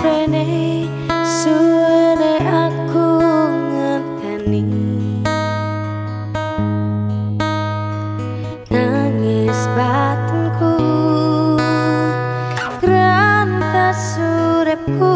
freni suene aku ngerteni. Nangis batinku kerantas surepku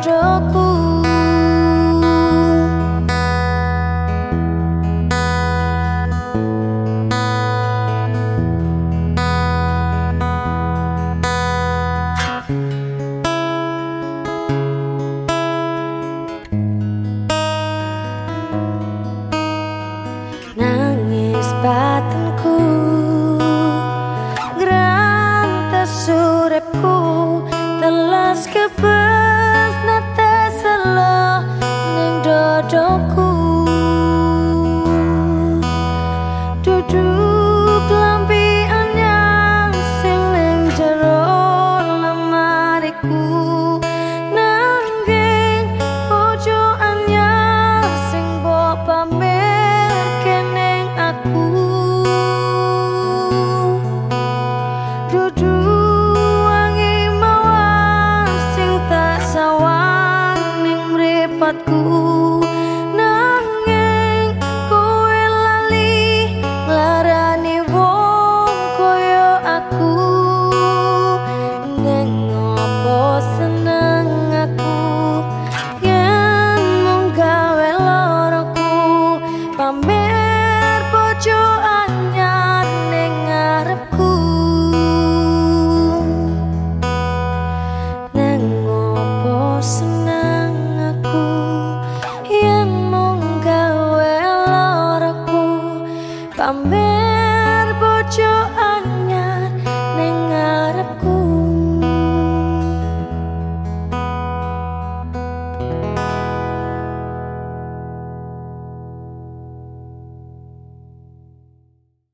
troco dudu wangi mawar sing tak sawang ning Ooh. Kan berbojo